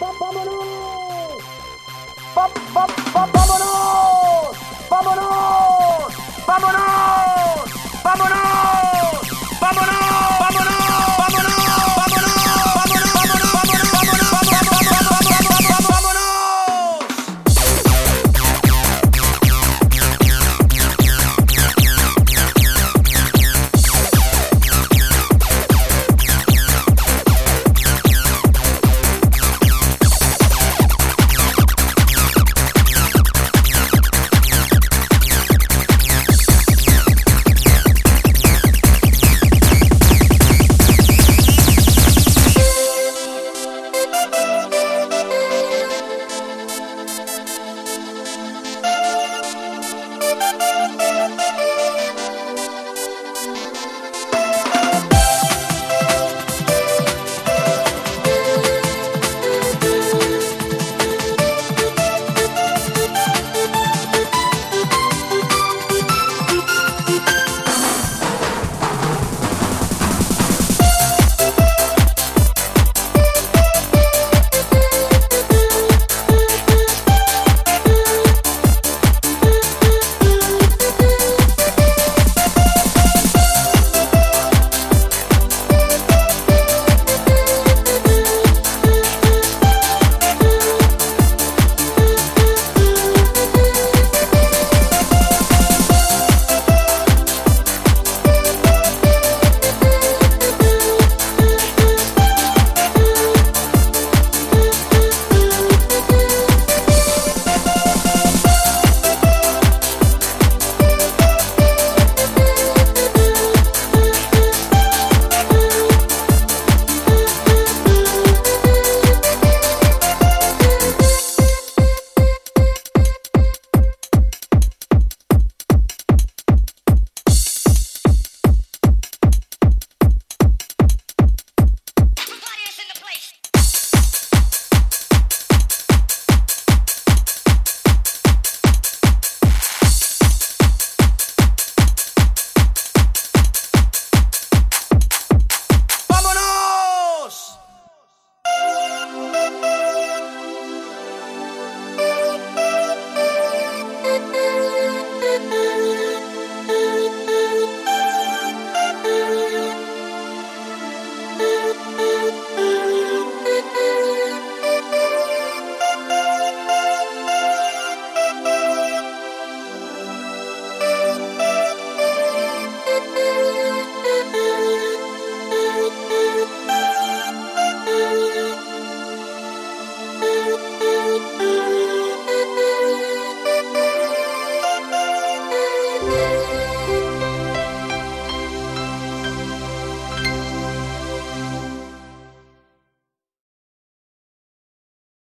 ¡Vámonos! ¡Vámonos! ¡Vámonos! ¡Vámonos!